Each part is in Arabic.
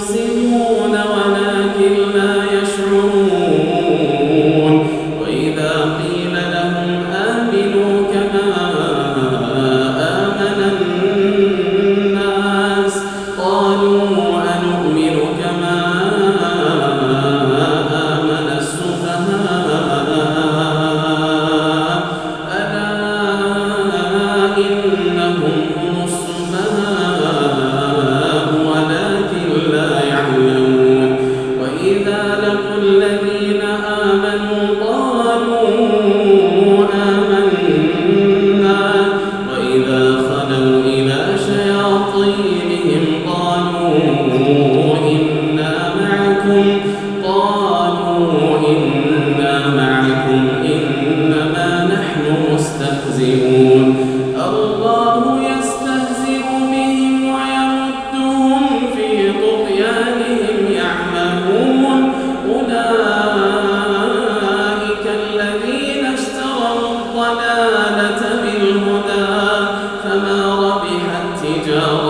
Senhor. تجارة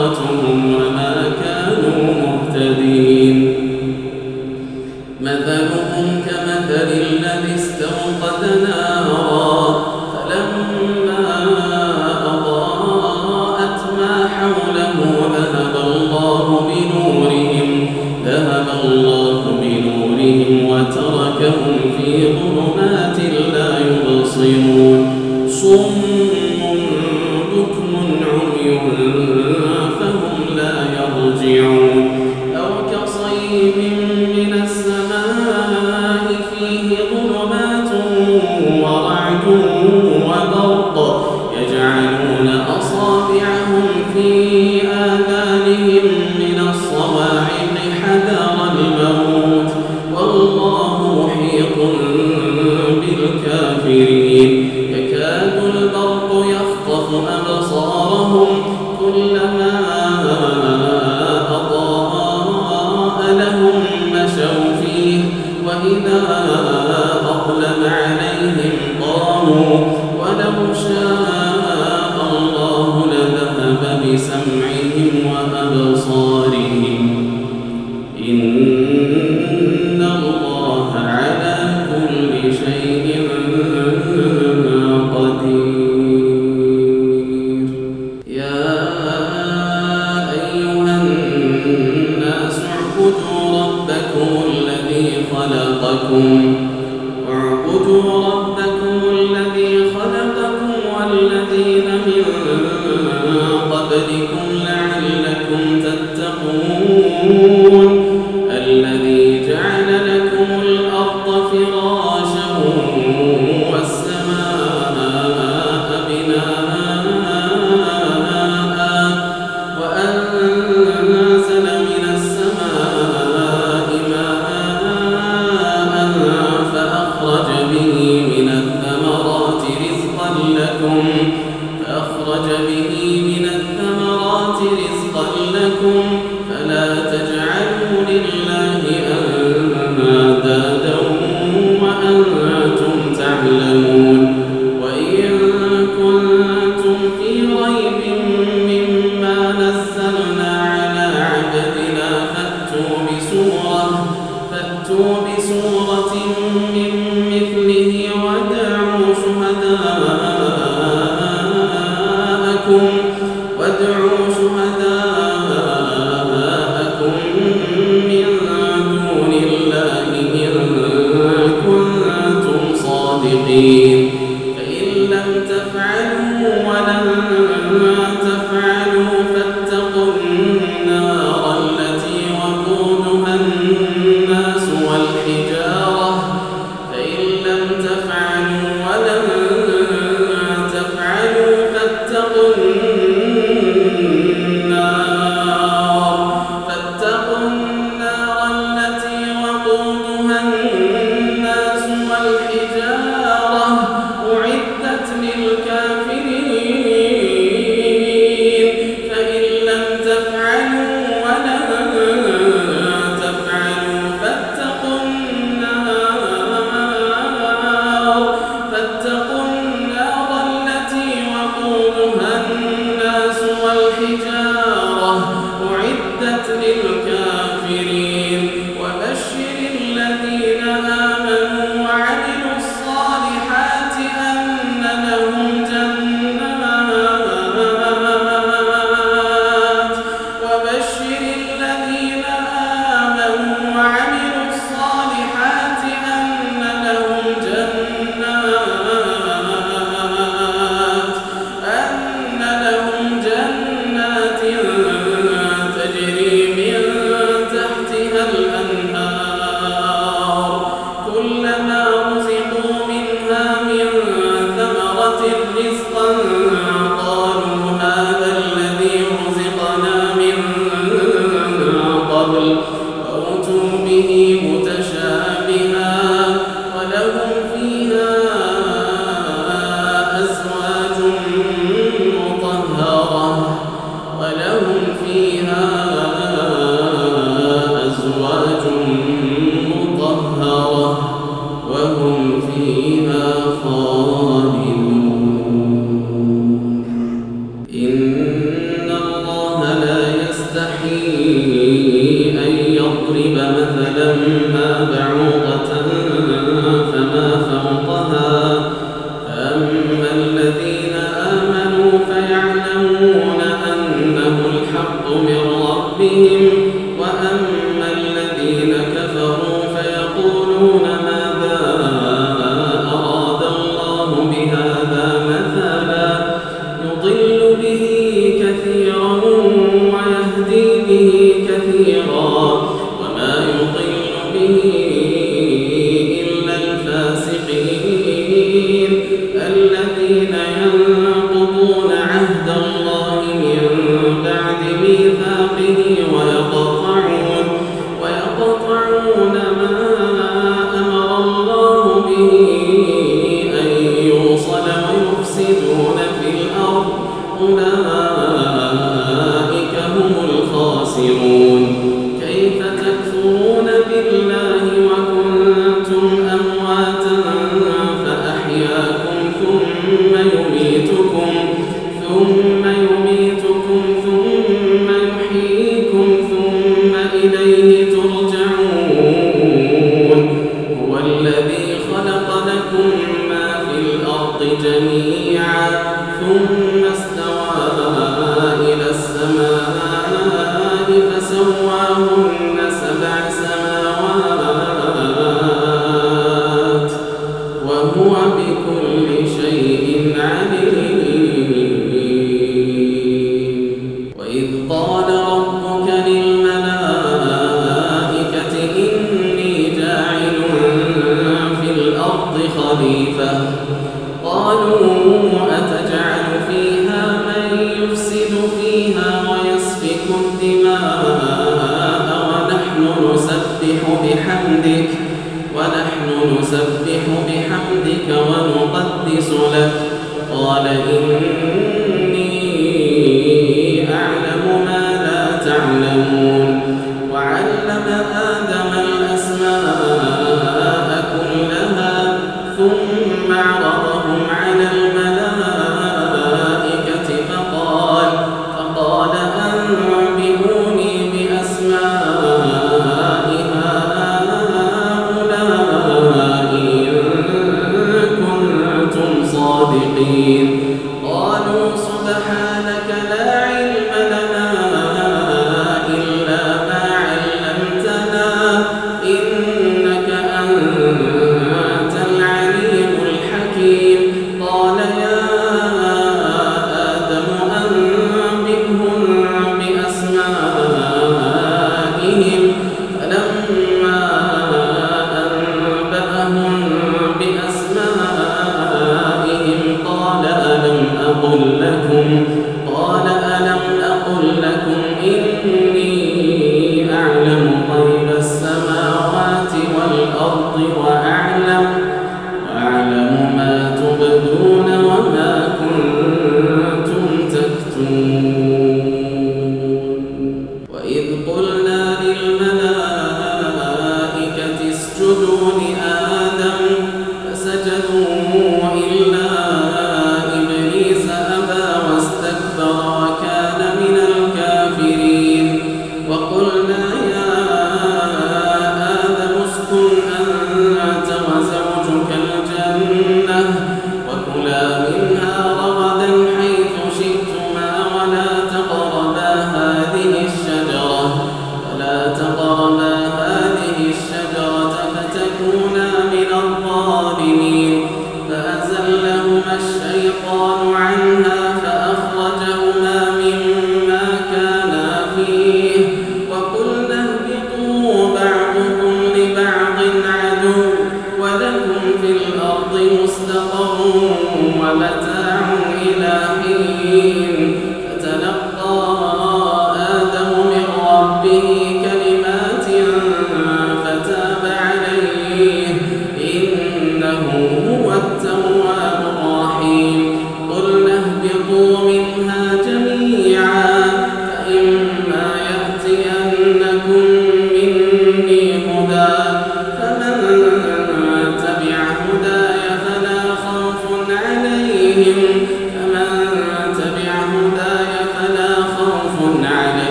وإذا أظلم عليهم قاموا لكم فلا تجعلوا لله أندادا أعلم ما لا تعلمون. وعلم الشيطان عنها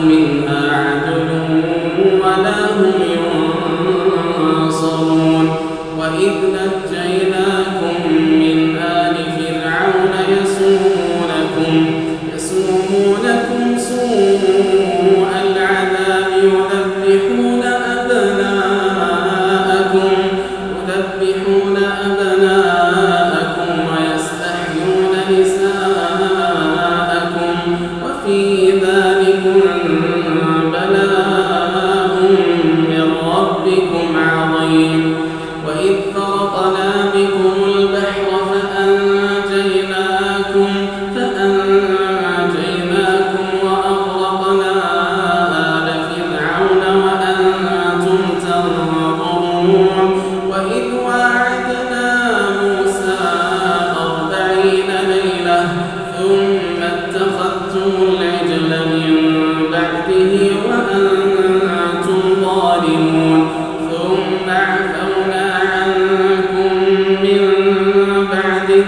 شئتم رغدا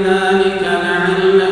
وادخلوا الباب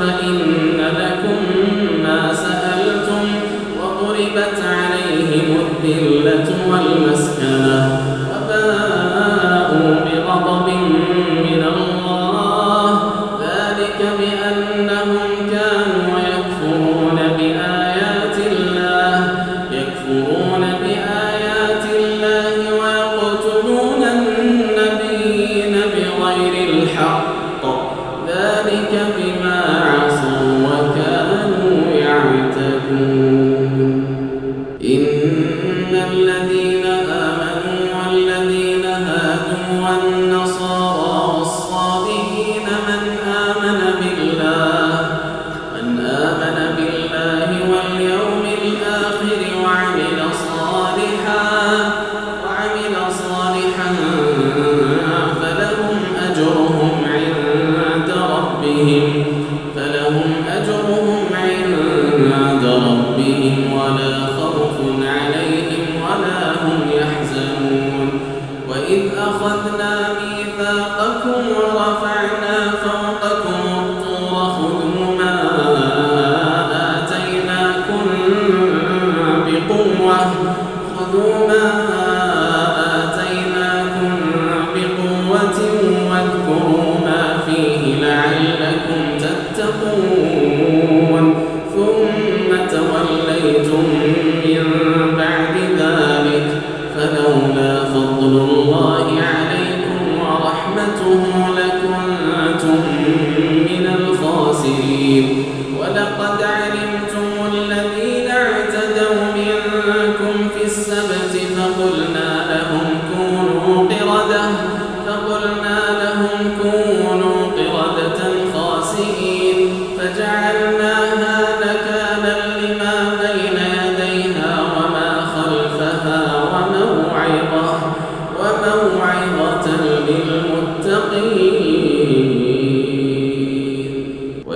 فإن لكم ما سألتم وضربت عليهم الذلة والمسكنة.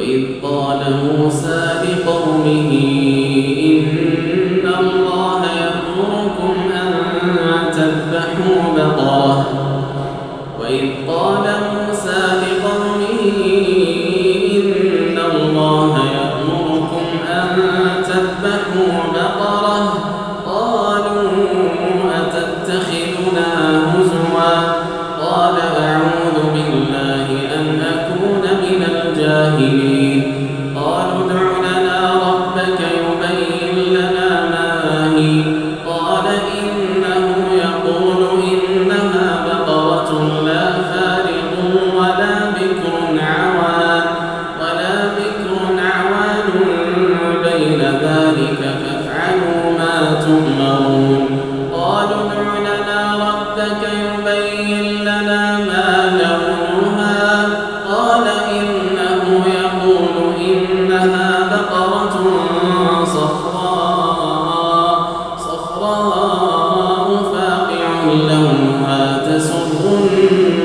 وإذ قال موسى لقومه إن الله يأمركم أن تذبحوا بقرة. عنها تسر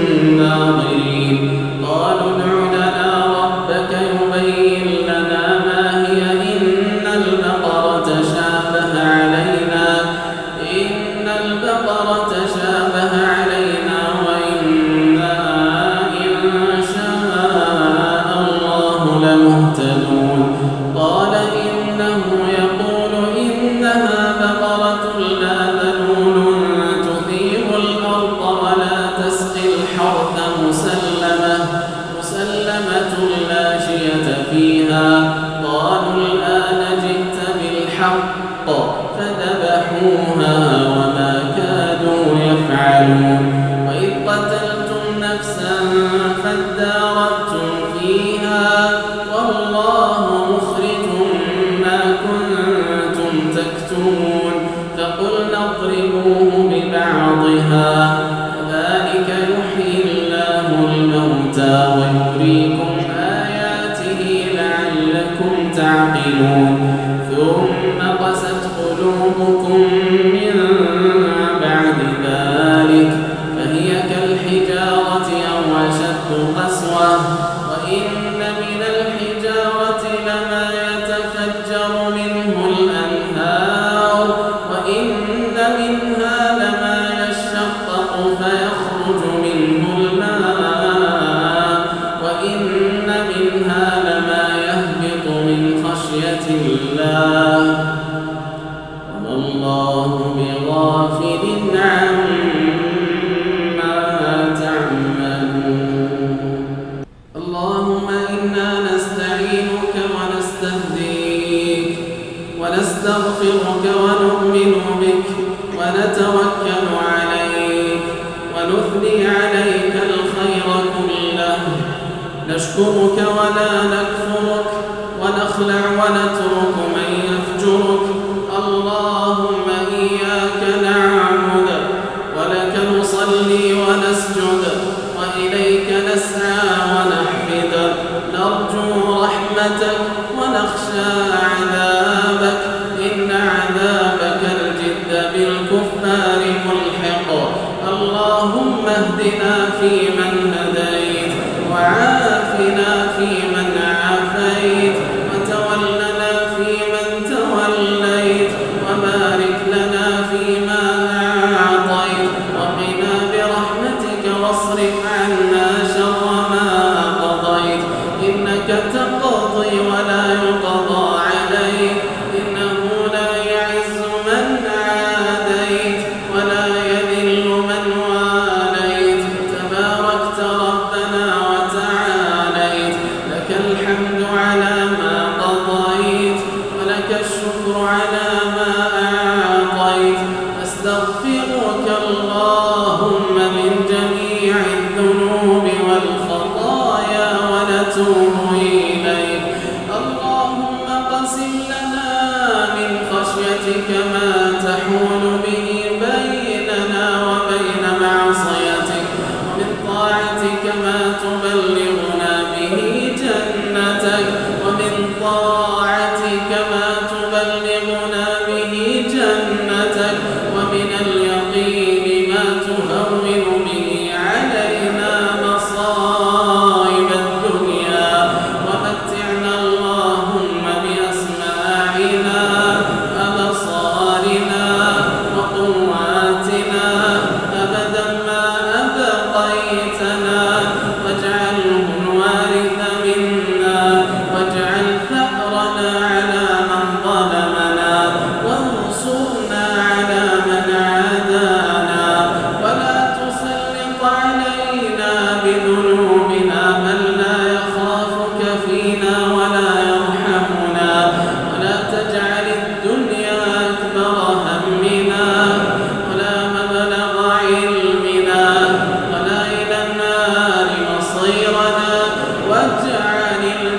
نرجو رحمتك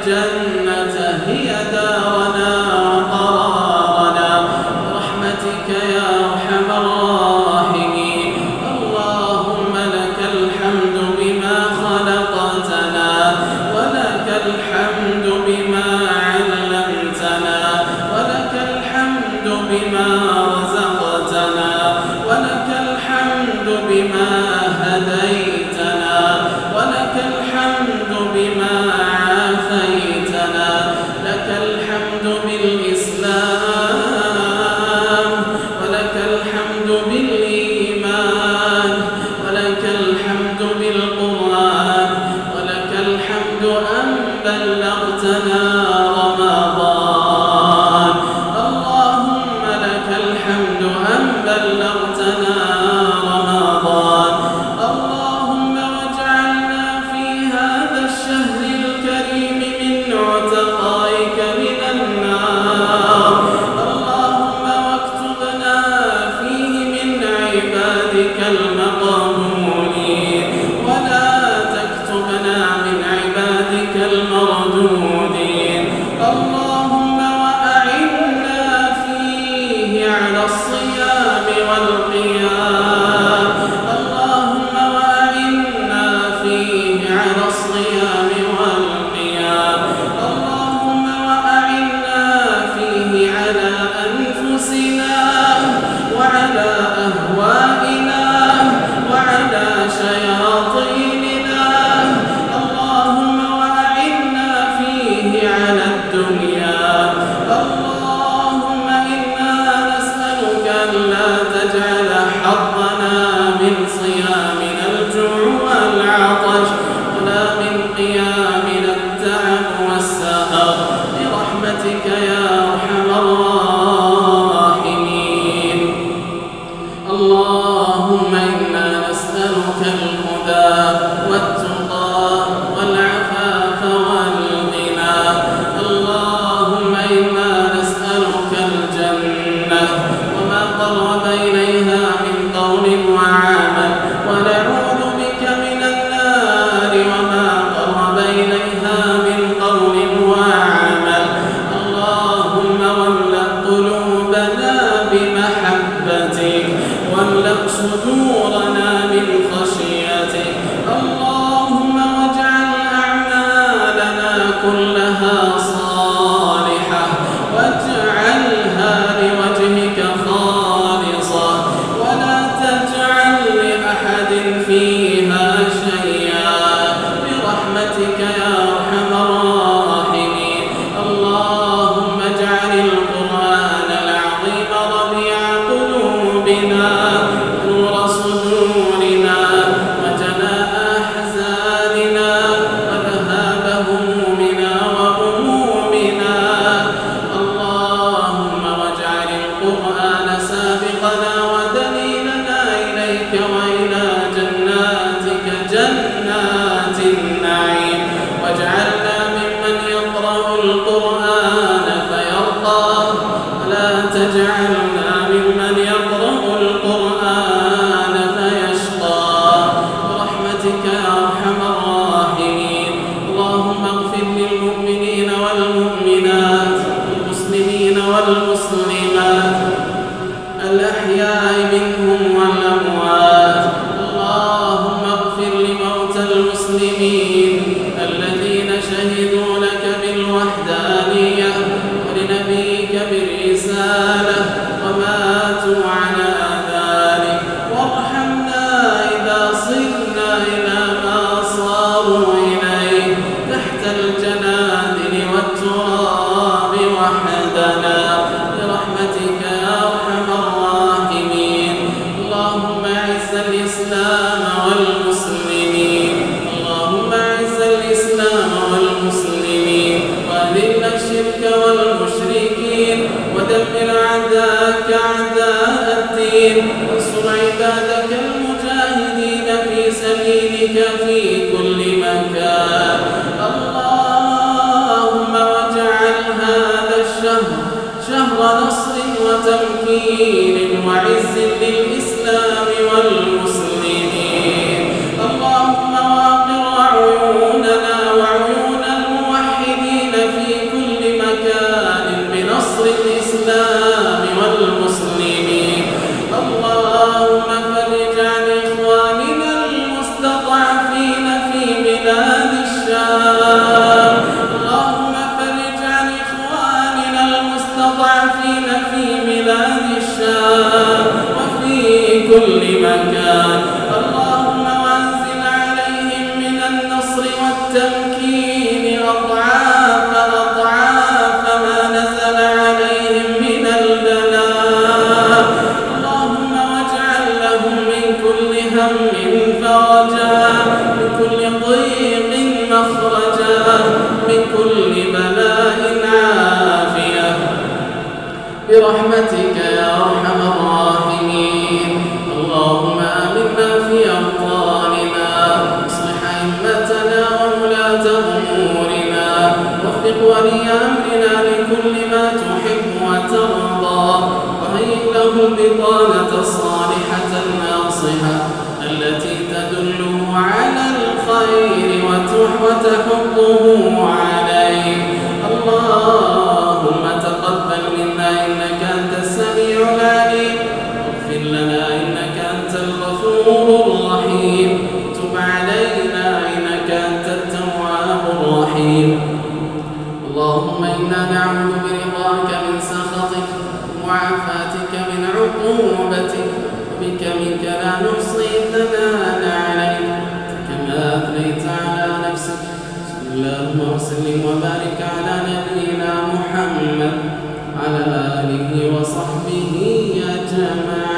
واجعل المتقين. وانصر عبادك المجاهدين في سبيلك في كل مكان. اللهم واجعل هذا الشهر شهر نصر وتمكين وعز للإسلام والمسلمين. إنك البطانة الصالحة الناصحة التي تدله على الخير وتحبه عليه. اللهم تقبل منا إنك أنت السميع العليم. واغفر لنا إنك أنت الغفور الرحيم. تب علينا إنك أنت التواب الرحيم. اللهم إنا نعوذ برضاك من سخطك وعافاتك من بك لا نحصي الثناء عليك كما أثنيت على نفسك. صلى وسلم وبارك على نبينا محمد آله وصحبه أجمعين.